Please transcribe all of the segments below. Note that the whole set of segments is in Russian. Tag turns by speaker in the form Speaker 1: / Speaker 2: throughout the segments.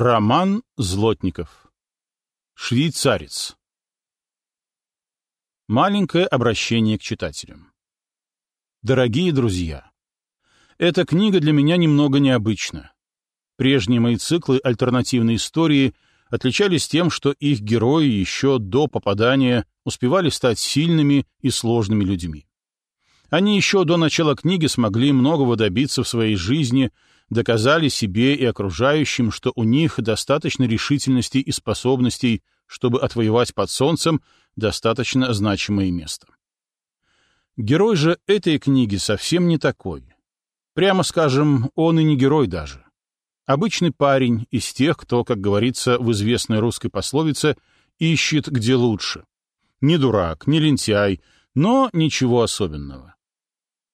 Speaker 1: Роман Злотников. Швейцарец. Маленькое обращение к читателям. Дорогие друзья, эта книга для меня немного необычна. Прежние мои циклы альтернативной истории отличались тем, что их герои еще до попадания успевали стать сильными и сложными людьми. Они еще до начала книги смогли многого добиться в своей жизни, доказали себе и окружающим, что у них достаточно решительности и способностей, чтобы отвоевать под солнцем достаточно значимое место. Герой же этой книги совсем не такой. Прямо скажем, он и не герой даже. Обычный парень из тех, кто, как говорится в известной русской пословице, ищет где лучше. Не дурак, не лентяй, но ничего особенного.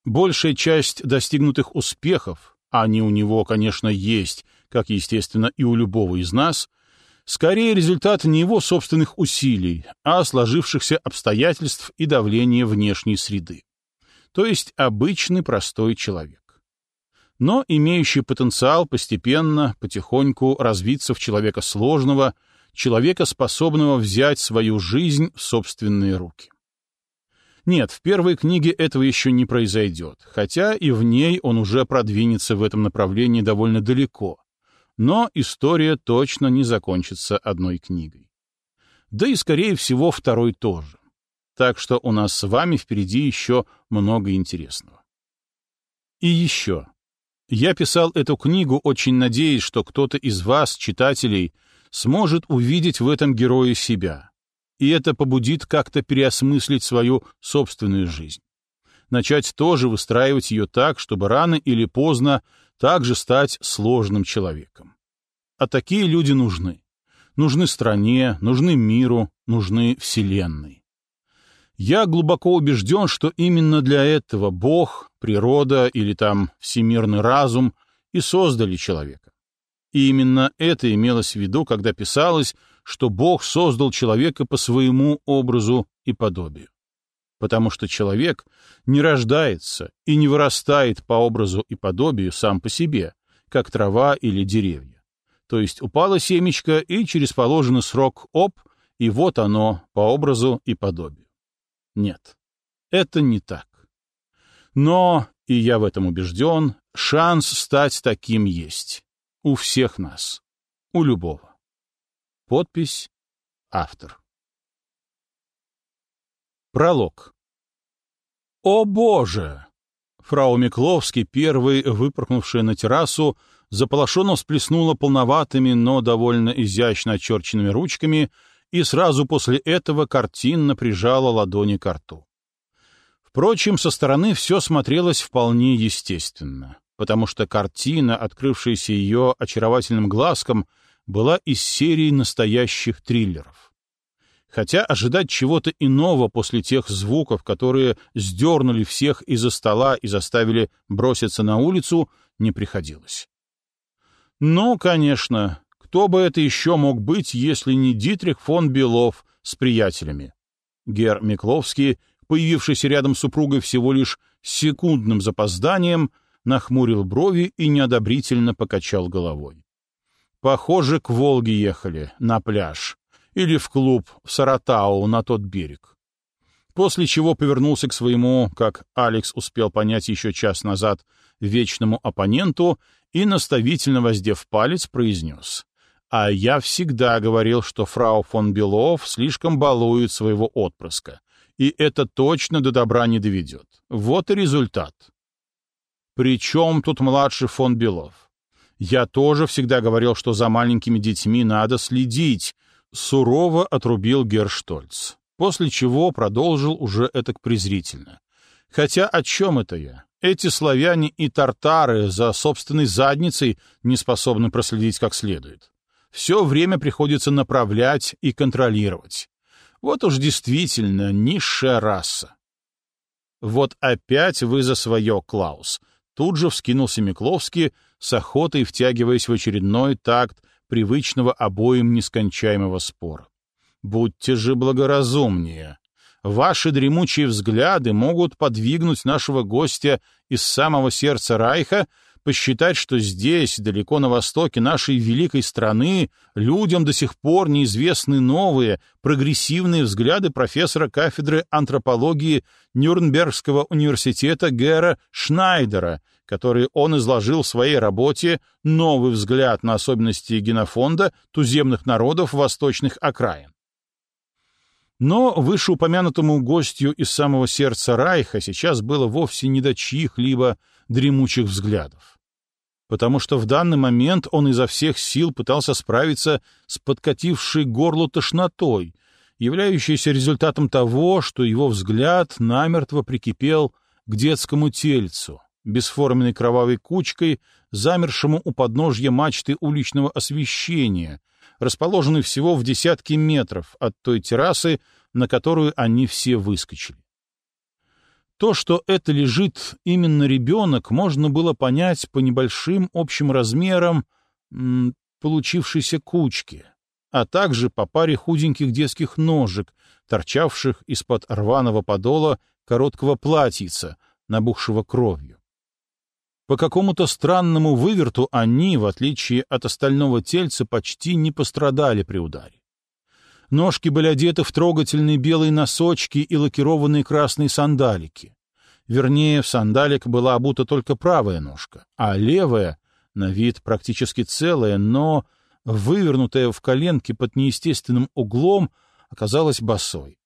Speaker 1: Большая часть достигнутых успехов, они у него, конечно, есть, как, естественно, и у любого из нас, скорее результат не его собственных усилий, а сложившихся обстоятельств и давления внешней среды. То есть обычный простой человек. Но имеющий потенциал постепенно, потихоньку развиться в человека сложного, человека, способного взять свою жизнь в собственные руки. Нет, в первой книге этого еще не произойдет, хотя и в ней он уже продвинется в этом направлении довольно далеко. Но история точно не закончится одной книгой. Да и, скорее всего, второй тоже. Так что у нас с вами впереди еще много интересного. И еще. Я писал эту книгу, очень надеясь, что кто-то из вас, читателей, сможет увидеть в этом герое себя, и это побудит как-то переосмыслить свою собственную жизнь. Начать тоже выстраивать ее так, чтобы рано или поздно также стать сложным человеком. А такие люди нужны. Нужны стране, нужны миру, нужны Вселенной. Я глубоко убежден, что именно для этого Бог, природа или там всемирный разум и создали человека. И именно это имелось в виду, когда писалось, что Бог создал человека по своему образу и подобию. Потому что человек не рождается и не вырастает по образу и подобию сам по себе, как трава или деревья. То есть упало семечко, и через положенный срок оп, и вот оно по образу и подобию. Нет, это не так. Но, и я в этом убежден, шанс стать таким есть. У всех нас. У любого. Подпись «Автор». Пролог. «О боже!» Фрау Микловский, первой выпорхнувшая на террасу, заполошенно всплеснула полноватыми, но довольно изящно очерченными ручками и сразу после этого картинно прижала ладони к рту. Впрочем, со стороны все смотрелось вполне естественно, потому что картина, открывшаяся ее очаровательным глазком, — была из серии настоящих триллеров. Хотя ожидать чего-то иного после тех звуков, которые сдернули всех из-за стола и заставили броситься на улицу, не приходилось. Ну, конечно, кто бы это еще мог быть, если не Дитрих фон Белов с приятелями? Гер Микловский, появившийся рядом с супругой всего лишь секундным запозданием, нахмурил брови и неодобрительно покачал головой. Похоже, к Волге ехали, на пляж. Или в клуб, в Саратау, на тот берег. После чего повернулся к своему, как Алекс успел понять еще час назад, вечному оппоненту и, наставительно воздев палец, произнес. «А я всегда говорил, что фрау фон Белов слишком балует своего отпрыска, и это точно до добра не доведет. Вот и результат». «При чем тут младший фон Белов? Я тоже всегда говорил, что за маленькими детьми надо следить, сурово отрубил Герштольц, после чего продолжил уже этак презрительно. Хотя о чем это я? Эти славяне и тартары за собственной задницей не способны проследить как следует. Все время приходится направлять и контролировать. Вот уж действительно низшая раса. Вот опять вы за свое, Клаус. Тут же вскинулся Микловский, с охотой втягиваясь в очередной такт привычного обоим нескончаемого спора. «Будьте же благоразумнее. Ваши дремучие взгляды могут подвигнуть нашего гостя из самого сердца Райха посчитать, что здесь, далеко на востоке нашей великой страны, людям до сих пор неизвестны новые, прогрессивные взгляды профессора кафедры антропологии Нюрнбергского университета Гера Шнайдера, который он изложил в своей работе «Новый взгляд на особенности генофонда туземных народов восточных окраин». Но вышеупомянутому гостю из самого сердца Райха сейчас было вовсе не до чьих-либо дремучих взглядов. Потому что в данный момент он изо всех сил пытался справиться с подкатившей горлу тошнотой, являющейся результатом того, что его взгляд намертво прикипел к детскому тельцу, бесформенной кровавой кучкой, замершему у подножья мачты уличного освещения, расположенной всего в десятки метров от той террасы, на которую они все выскочили. То, что это лежит именно ребенок, можно было понять по небольшим общим размерам получившейся кучки, а также по паре худеньких детских ножек, торчавших из-под рваного подола короткого платьица, набухшего кровью. По какому-то странному выверту они, в отличие от остального тельца, почти не пострадали при ударе. Ножки были одеты в трогательные белые носочки и лакированные красные сандалики. Вернее, в сандалик была обута только правая ножка, а левая, на вид практически целая, но вывернутая в коленке под неестественным углом, оказалась босой.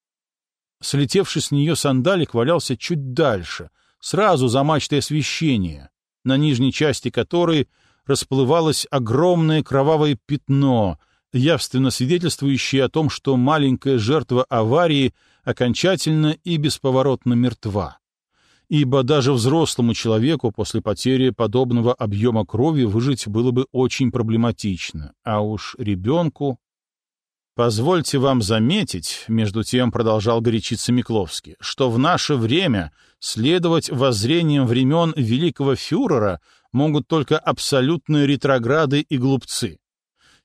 Speaker 1: Слетевший с нее сандалик валялся чуть дальше, сразу за мачтой освещения, на нижней части которой расплывалось огромное кровавое пятно, явственно свидетельствующее о том, что маленькая жертва аварии окончательно и бесповоротно мертва. Ибо даже взрослому человеку после потери подобного объема крови выжить было бы очень проблематично, а уж ребенку... Позвольте вам заметить, между тем продолжал горячиться Микловский, что в наше время следовать воззрениям времен великого фюрера могут только абсолютные ретрограды и глупцы.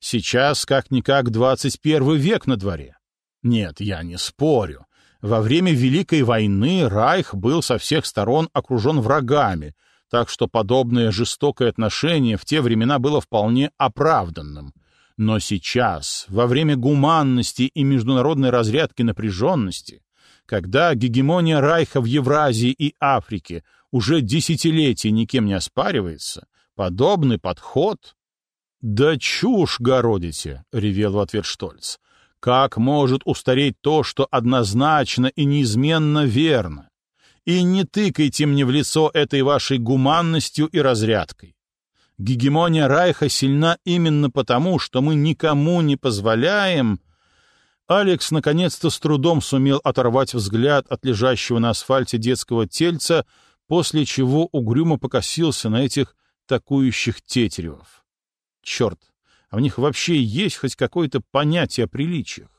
Speaker 1: Сейчас, как-никак, 21 век на дворе. Нет, я не спорю. Во время Великой войны Райх был со всех сторон окружен врагами, так что подобное жестокое отношение в те времена было вполне оправданным. Но сейчас, во время гуманности и международной разрядки напряженности, когда гегемония Райха в Евразии и Африке уже десятилетия никем не оспаривается, подобный подход «Да чушь городите!» — ревел в ответ Штольц. «Как может устареть то, что однозначно и неизменно верно? И не тыкайте мне в лицо этой вашей гуманностью и разрядкой. Гегемония Райха сильна именно потому, что мы никому не позволяем...» Алекс наконец-то с трудом сумел оторвать взгляд от лежащего на асфальте детского тельца, после чего угрюмо покосился на этих такующих тетеревов. Черт, а в них вообще есть хоть какое-то понятие о приличиях.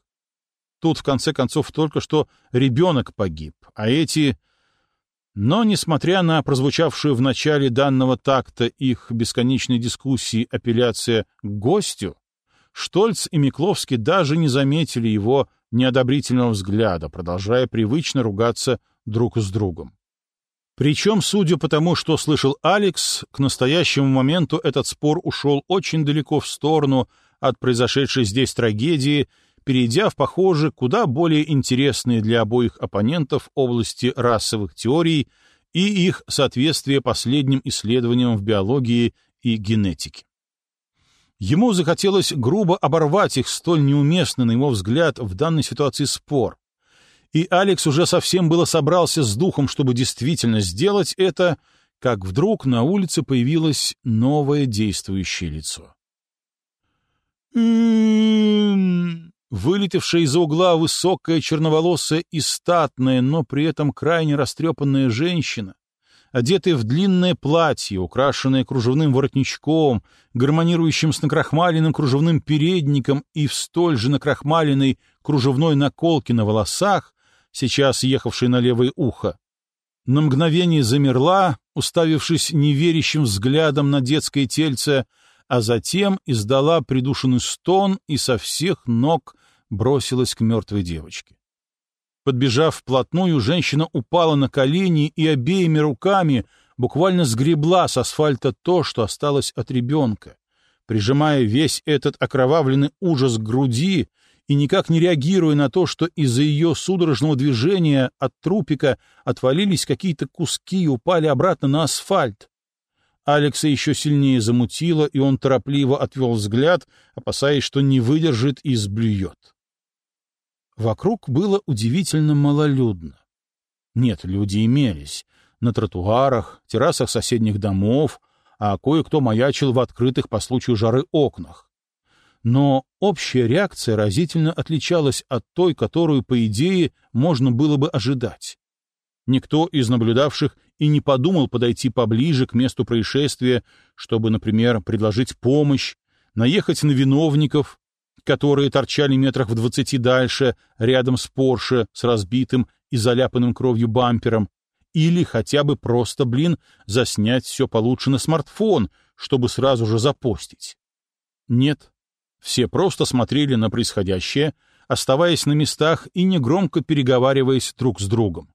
Speaker 1: Тут, в конце концов, только что ребенок погиб, а эти... Но, несмотря на прозвучавшую в начале данного такта их бесконечной дискуссии апелляция к гостю, Штольц и Микловский даже не заметили его неодобрительного взгляда, продолжая привычно ругаться друг с другом. Причем, судя по тому, что слышал Алекс, к настоящему моменту этот спор ушел очень далеко в сторону от произошедшей здесь трагедии, перейдя в, похоже, куда более интересные для обоих оппонентов области расовых теорий и их соответствие последним исследованиям в биологии и генетике. Ему захотелось грубо оборвать их столь неуместный, на его взгляд, в данной ситуации спор, и Алекс уже совсем было собрался с духом, чтобы действительно сделать это, как вдруг на улице появилось новое действующее лицо. Вылетевшая из-за угла высокая черноволосая и статная, но при этом крайне растрепанная женщина, одетая в длинное платье, украшенное кружевным воротничком, гармонирующим с накрахмаленным кружевным передником и в столь же накрахмаленной кружевной наколке на волосах, сейчас ехавшей на левое ухо, на мгновение замерла, уставившись неверящим взглядом на детское тельце, а затем издала придушенный стон и со всех ног бросилась к мертвой девочке. Подбежав вплотную, женщина упала на колени и обеими руками, буквально сгребла с асфальта то, что осталось от ребенка, прижимая весь этот окровавленный ужас к груди и никак не реагируя на то, что из-за ее судорожного движения от трупика отвалились какие-то куски и упали обратно на асфальт. Алекса еще сильнее замутило, и он торопливо отвел взгляд, опасаясь, что не выдержит и сблюет. Вокруг было удивительно малолюдно. Нет, люди имелись. На тротуарах, террасах соседних домов, а кое-кто маячил в открытых по случаю жары окнах. Но общая реакция разительно отличалась от той, которую, по идее, можно было бы ожидать. Никто из наблюдавших и не подумал подойти поближе к месту происшествия, чтобы, например, предложить помощь, наехать на виновников, которые торчали метрах в двадцати дальше, рядом с Порше, с разбитым и заляпанным кровью бампером, или хотя бы просто, блин, заснять все получше на смартфон, чтобы сразу же запостить. Нет, все просто смотрели на происходящее, оставаясь на местах и негромко переговариваясь друг с другом.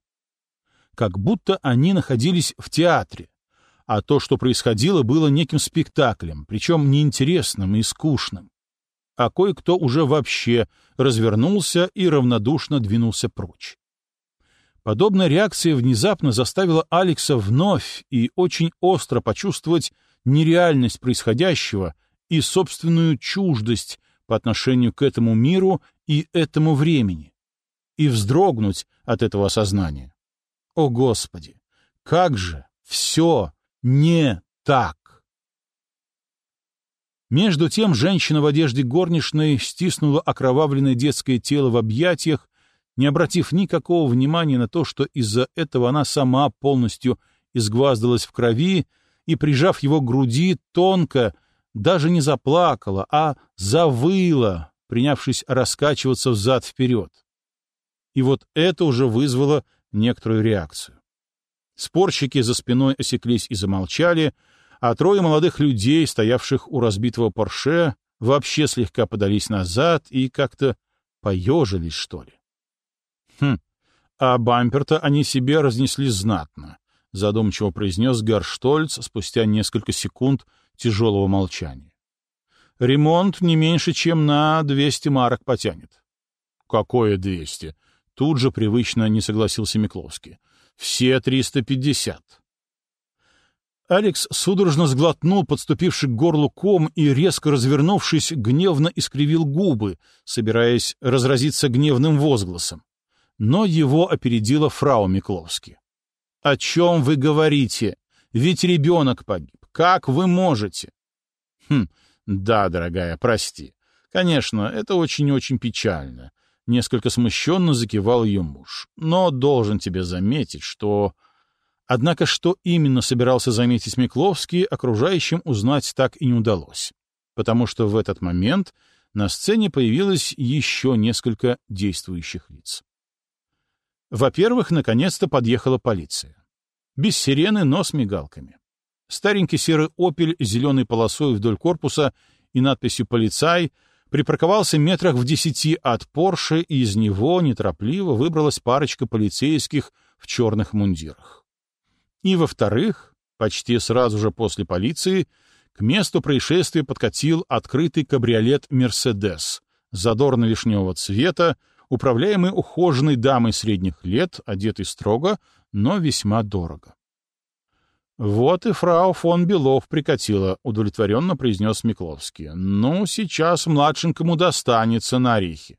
Speaker 1: Как будто они находились в театре, а то, что происходило, было неким спектаклем, причем неинтересным и скучным. А кое-кто уже вообще развернулся и равнодушно двинулся прочь. Подобная реакция внезапно заставила Алекса вновь и очень остро почувствовать нереальность происходящего и собственную чуждость по отношению к этому миру и этому времени, и вздрогнуть от этого осознания. О, Господи! Как же все не так! Между тем женщина в одежде горничной стиснула окровавленное детское тело в объятиях не обратив никакого внимания на то, что из-за этого она сама полностью изгваздалась в крови и, прижав его к груди, тонко, даже не заплакала, а завыла, принявшись раскачиваться взад-вперед. И вот это уже вызвало некоторую реакцию. Спорщики за спиной осеклись и замолчали, а трое молодых людей, стоявших у разбитого Порше, вообще слегка подались назад и как-то поежились, что ли. Хм, а бампер-то они себе разнесли знатно, задумчиво произнес Гарштольц спустя несколько секунд тяжелого молчания. Ремонт не меньше, чем на 200 марок потянет. Какое 200? Тут же привычно не согласился Микловский. Все 350. Алекс судорожно сглотнул подступивший к горлу ком и, резко развернувшись, гневно искривил губы, собираясь разразиться гневным возгласом но его опередила фрау Микловски. «О чем вы говорите? Ведь ребенок погиб. Как вы можете?» «Хм, да, дорогая, прости. Конечно, это очень-очень печально». Несколько смущенно закивал ее муж. «Но должен тебе заметить, что...» Однако что именно собирался заметить Микловский, окружающим узнать так и не удалось, потому что в этот момент на сцене появилось еще несколько действующих лиц. Во-первых, наконец-то подъехала полиция. Без сирены, но с мигалками. Старенький серый «Опель» с зеленой полосой вдоль корпуса и надписью «Полицай» припарковался метрах в десяти от «Порше», и из него неторопливо выбралась парочка полицейских в черных мундирах. И, во-вторых, почти сразу же после полиции к месту происшествия подкатил открытый кабриолет «Мерседес» задорно-вишневого цвета управляемый ухоженной дамой средних лет, одетой строго, но весьма дорого. «Вот и фрау фон Белов прикатила», — удовлетворенно произнес Микловский. «Ну, сейчас младшенькому достанется на орехи».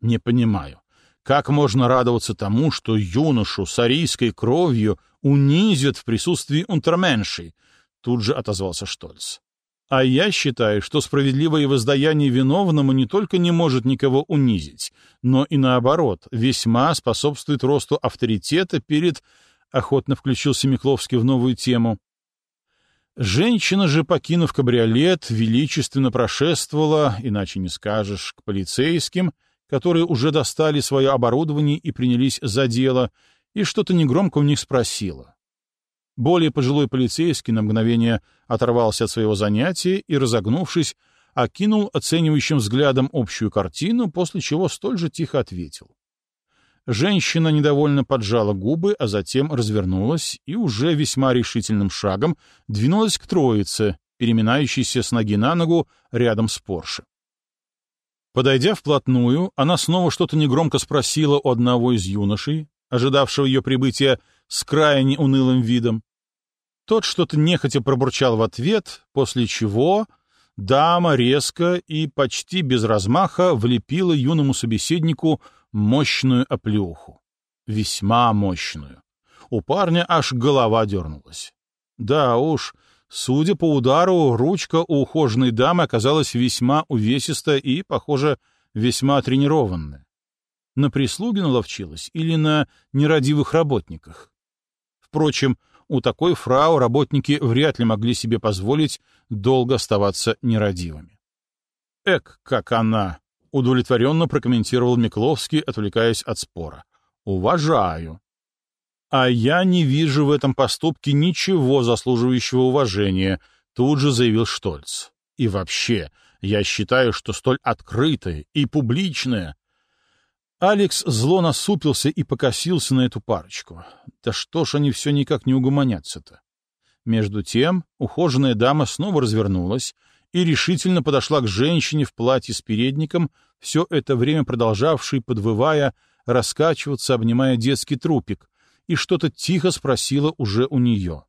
Speaker 1: «Не понимаю, как можно радоваться тому, что юношу с арийской кровью унизят в присутствии унтерменшей?» Тут же отозвался Штольц. А я считаю, что справедливое воздаяние виновному не только не может никого унизить, но и наоборот, весьма способствует росту авторитета перед... Охотно включился Микловский в новую тему. Женщина же, покинув кабриолет, величественно прошествовала, иначе не скажешь, к полицейским, которые уже достали свое оборудование и принялись за дело, и что-то негромко у них спросила. Более пожилой полицейский на мгновение оторвался от своего занятия и, разогнувшись, окинул оценивающим взглядом общую картину, после чего столь же тихо ответил. Женщина недовольно поджала губы, а затем развернулась и уже весьма решительным шагом двинулась к троице, переминающейся с ноги на ногу рядом с Порше. Подойдя вплотную, она снова что-то негромко спросила у одного из юношей, ожидавшего ее прибытия с крайне унылым видом. Тот что-то нехотя пробурчал в ответ, после чего дама резко и почти без размаха влепила юному собеседнику мощную оплюху. Весьма мощную. У парня аж голова дернулась. Да уж, судя по удару, ручка у ухоженной дамы оказалась весьма увесистая и, похоже, весьма тренированная. На прислуге наловчилась или на нерадивых работниках? Впрочем, у такой фрау работники вряд ли могли себе позволить долго оставаться нерадивыми. Эк, как она! удовлетворенно прокомментировал Микловский, отвлекаясь от спора. «Уважаю». «А я не вижу в этом поступке ничего заслуживающего уважения», — тут же заявил Штольц. «И вообще, я считаю, что столь открытое и публичное...» Алекс зло насупился и покосился на эту парочку. Да что ж они все никак не угомонятся-то? Между тем ухоженная дама снова развернулась и решительно подошла к женщине в платье с передником, все это время продолжавшей, подвывая, раскачиваться, обнимая детский трупик, и что-то тихо спросила уже у нее.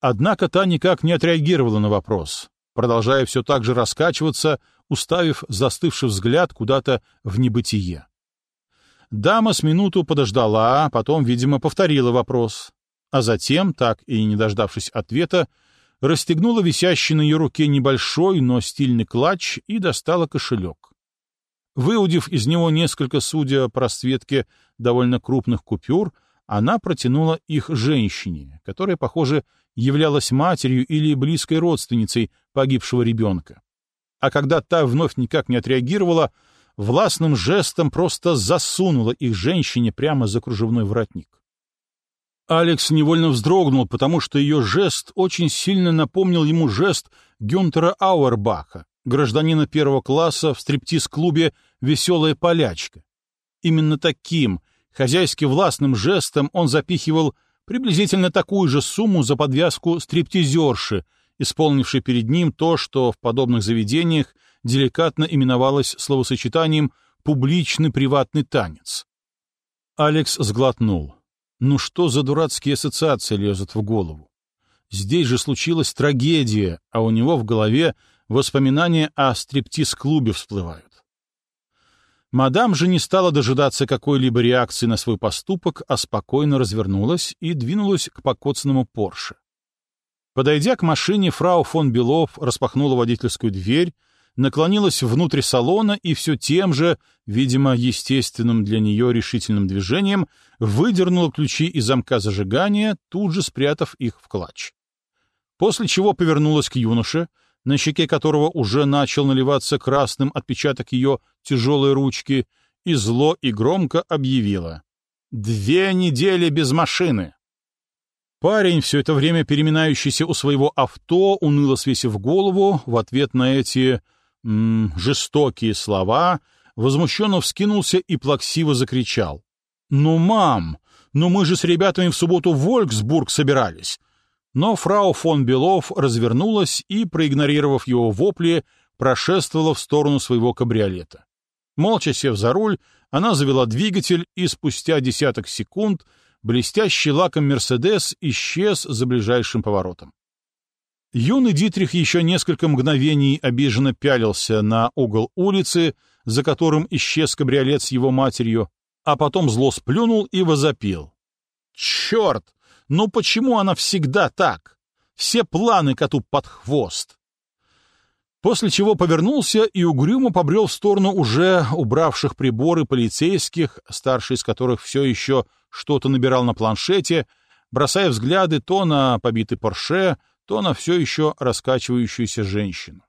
Speaker 1: Однако та никак не отреагировала на вопрос, продолжая все так же раскачиваться, уставив застывший взгляд куда-то в небытие. Дама с минуту подождала, а потом, видимо, повторила вопрос, а затем, так и не дождавшись ответа, расстегнула висящий на ее руке небольшой, но стильный клатч и достала кошелек. Выудив из него несколько, судя по расцветке, довольно крупных купюр, она протянула их женщине, которая, похоже, являлась матерью или близкой родственницей погибшего ребенка. А когда та вновь никак не отреагировала, властным жестом просто засунула их женщине прямо за кружевной воротник. Алекс невольно вздрогнул, потому что ее жест очень сильно напомнил ему жест Гюнтера Ауэрбаха, гражданина первого класса в стриптиз-клубе «Веселая полячка». Именно таким, хозяйски властным жестом он запихивал приблизительно такую же сумму за подвязку стриптизерши, исполнившей перед ним то, что в подобных заведениях деликатно именовалось словосочетанием «публичный приватный танец». Алекс сглотнул. Ну что за дурацкие ассоциации лезут в голову? Здесь же случилась трагедия, а у него в голове воспоминания о стриптиз-клубе всплывают. Мадам же не стала дожидаться какой-либо реакции на свой поступок, а спокойно развернулась и двинулась к покоцанному Порше. Подойдя к машине, фрау фон Белов распахнула водительскую дверь, наклонилась внутрь салона и все тем же, видимо, естественным для нее решительным движением, выдернула ключи из замка зажигания, тут же спрятав их в клатч. После чего повернулась к юноше, на щеке которого уже начал наливаться красным отпечаток ее тяжелой ручки, и зло и громко объявила. «Две недели без машины!» Парень, все это время переминающийся у своего авто, уныло свесив голову, в ответ на эти м жестокие слова, возмущенно вскинулся и плаксиво закричал. «Ну, мам, ну мы же с ребятами в субботу в Вольксбург собирались!» Но фрау фон Белов развернулась и, проигнорировав его вопли, прошествовала в сторону своего кабриолета. Молча сев за руль, она завела двигатель, и спустя десяток секунд блестящий лаком «Мерседес» исчез за ближайшим поворотом. Юный Дитрих еще несколько мгновений обиженно пялился на угол улицы, за которым исчез кабриолет с его матерью, а потом зло сплюнул и возопил. «Черт! Ну почему она всегда так? Все планы коту под хвост!» После чего повернулся и угрюмо побрел в сторону уже убравших приборы полицейских, старший из которых все еще что-то набирал на планшете, бросая взгляды то на побитый Порше, то на все еще раскачивающуюся женщину.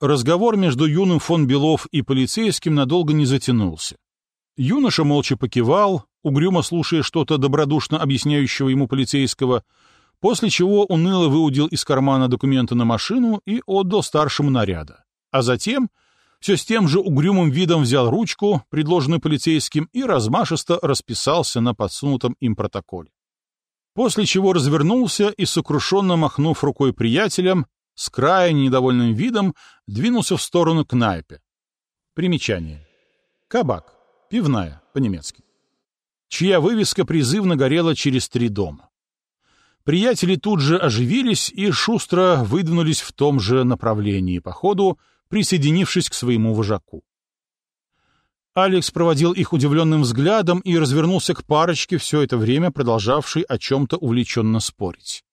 Speaker 1: Разговор между юным фон Белов и полицейским надолго не затянулся. Юноша молча покивал, угрюмо слушая что-то добродушно объясняющего ему полицейского, после чего уныло выудил из кармана документы на машину и отдал старшему наряда. А затем, все с тем же угрюмым видом взял ручку, предложенную полицейским, и размашисто расписался на подсунутом им протоколе. После чего развернулся и, сокрушенно махнув рукой приятелям, с крайне недовольным видом двинулся в сторону кнайпе. Примечание. Кабак. Пивная, по-немецки. Чья вывеска призывно горела через три дома. Приятели тут же оживились и шустро выдвинулись в том же направлении по ходу, присоединившись к своему вожаку. Алекс проводил их удивленным взглядом и развернулся к парочке, все это время продолжавшей о чем-то увлеченно спорить.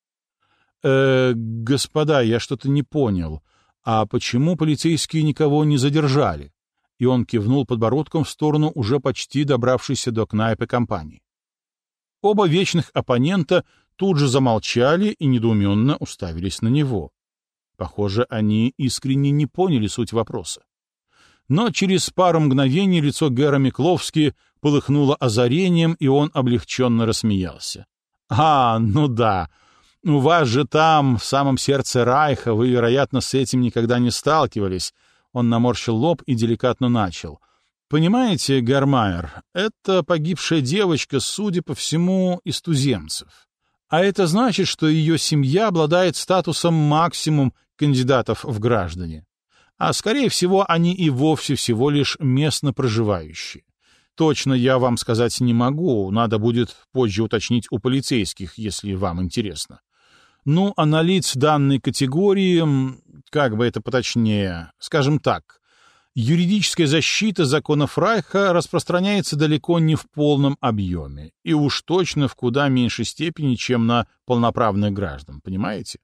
Speaker 1: «Э, господа, я что-то не понял. А почему полицейские никого не задержали?» И он кивнул подбородком в сторону уже почти добравшейся до кнайпы компании. Оба вечных оппонента тут же замолчали и недоуменно уставились на него. Похоже, они искренне не поняли суть вопроса. Но через пару мгновений лицо Гэра Микловски полыхнуло озарением, и он облегченно рассмеялся. «А, ну да, у вас же там, в самом сердце Райха, вы, вероятно, с этим никогда не сталкивались». Он наморщил лоб и деликатно начал. «Понимаете, Гармайер, это погибшая девочка, судя по всему, из туземцев. А это значит, что ее семья обладает статусом максимум кандидатов в граждане. А, скорее всего, они и вовсе всего лишь местно проживающие. Точно я вам сказать не могу, надо будет позже уточнить у полицейских, если вам интересно. Ну, а на лиц данной категории, как бы это поточнее, скажем так, юридическая защита законов Райха распространяется далеко не в полном объеме, и уж точно в куда меньшей степени, чем на полноправных граждан, понимаете?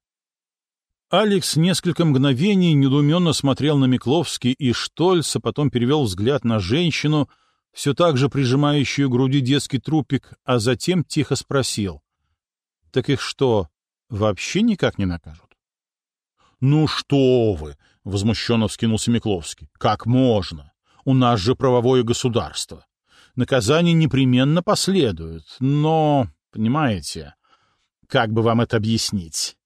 Speaker 1: Алекс несколько мгновений недоуменно смотрел на Микловский и Штольца, потом перевел взгляд на женщину, все так же прижимающую к груди детский трупик, а затем тихо спросил. — Так их что, вообще никак не накажут? — Ну что вы! — возмущенно вскинулся Микловский. — Как можно? У нас же правовое государство. Наказание непременно последует, но, понимаете, как бы вам это объяснить?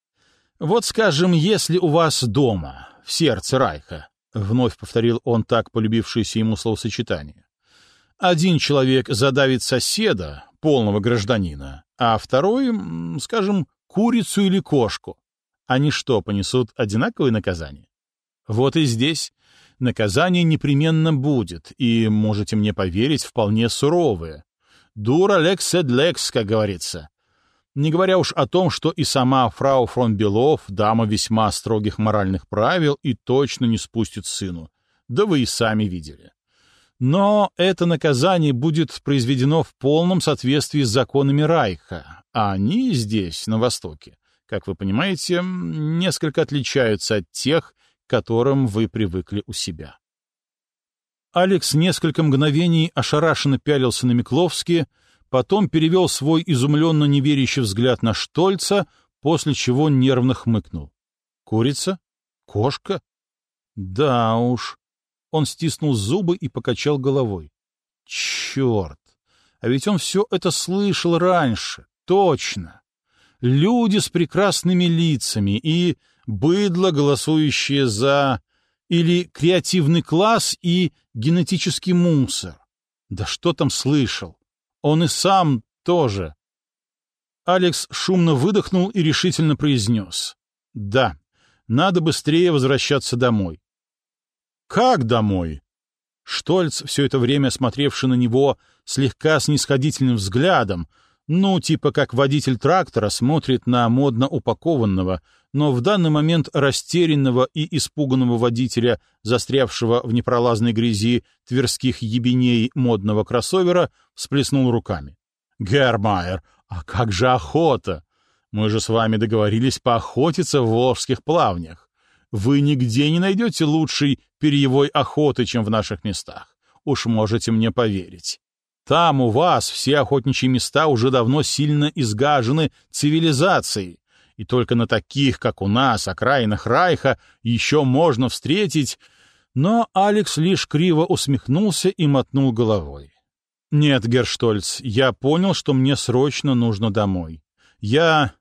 Speaker 1: Вот, скажем, если у вас дома, в сердце Райха, — вновь повторил он так полюбившееся ему словосочетание, — один человек задавит соседа, полного гражданина, а второй, скажем, курицу или кошку, они что, понесут одинаковое наказание? Вот и здесь наказание непременно будет, и, можете мне поверить, вполне суровое. Дура лекс эд лекс, как говорится. Не говоря уж о том, что и сама фрау фрон Белов, дама весьма строгих моральных правил, и точно не спустит сыну. Да вы и сами видели. Но это наказание будет произведено в полном соответствии с законами Райха, а они здесь, на Востоке, как вы понимаете, несколько отличаются от тех, которым вы привыкли у себя. Алекс несколько мгновений ошарашенно пялился на Микловски, потом перевел свой изумленно неверящий взгляд на Штольца, после чего нервно хмыкнул. «Курица? Кошка? Да уж». Он стиснул зубы и покачал головой. «Черт! А ведь он все это слышал раньше, точно. Люди с прекрасными лицами и быдло, голосующее за... Или креативный класс и генетический мусор. Да что там слышал? Он и сам тоже. Алекс шумно выдохнул и решительно произнес. «Да, надо быстрее возвращаться домой». «Как домой?» Штольц, все это время смотревший на него слегка снисходительным взглядом, ну, типа как водитель трактора смотрит на модно упакованного, но в данный момент растерянного и испуганного водителя, застрявшего в непролазной грязи тверских ебеней модного кроссовера, всплеснул руками. «Гермайер, а как же охота? Мы же с вами договорились поохотиться в Волжских плавнях. Вы нигде не найдете лучшей перьевой охоты, чем в наших местах. Уж можете мне поверить. Там у вас все охотничьи места уже давно сильно изгажены цивилизацией, и только на таких, как у нас, окраинах Райха, еще можно встретить... Но Алекс лишь криво усмехнулся и мотнул головой. «Нет, Герштольц, я понял, что мне срочно нужно домой. Я...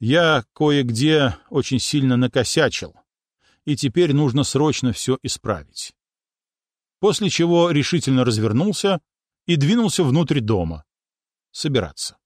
Speaker 1: я кое-где очень сильно накосячил, и теперь нужно срочно все исправить. после чего решительно развернулся и двинулся внутрь дома. Собираться.